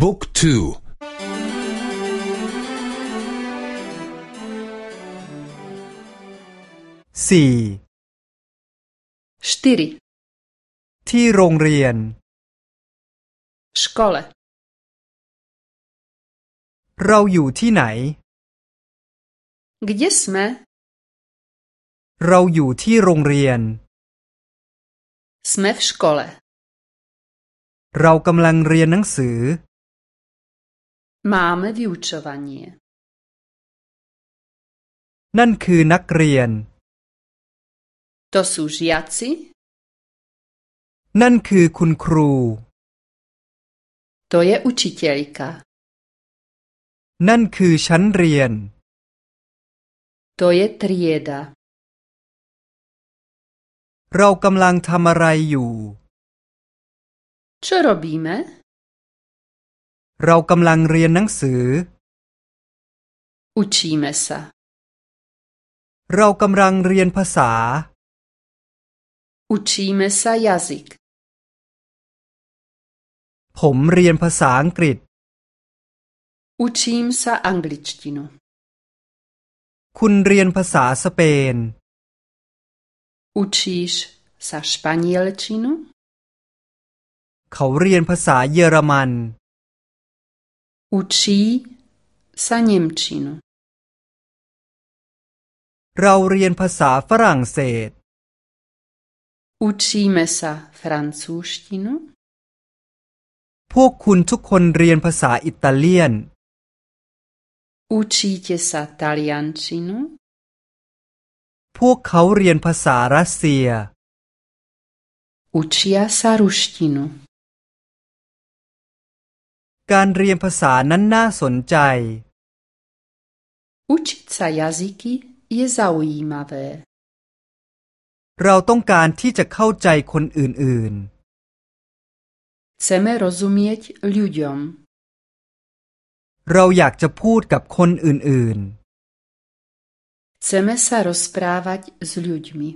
บุ๊กทูสี่ที่โรงเรียน Škole เราอยู่ที่ไหน Gdzie sme เราอยู่ที่โรงเรียน Sme w szkole เรากำลังเรียนหนังสือ Mamy wyuczowanie นั่นคือนักเรียน To są žiaci นั่นคือคุณครู To je učiteľka นั่นคือชั้นเรียน To je trieda เรากำลังทำอะไรอยู่ Co robimy เรากำลังเรียนหนังสือ Učíme sa เรากำลังเรียนภาษา Učíme sa jazyk ผมเรียนภาษาอังกฤษ Učím sa angličtinu คุณเรียนภาษาสเปน Učíš sa španielčinu เขาเรียนภาษาเยอรมัน Učí sa nemčinu เราเรียนภาษาฝรั่งเศส Učíme sa francúzštinu พวกคุณทุกคนเรียนภาษาอิตาเลียน Učíte sa taliančinu พวกเขาเรียนภาษารัสเซีย Učia sa ruštinu การเรียนภาษานั้นน่าสนใจ Učiť sa jazyky je zaujímavé เราต้องการที่จะเข้าใจคนอื่น Chceme rozumieť ľuďom ๆเราอยากจะพูดกับคนอื่น Chceme sa rozprávať s ľuďmi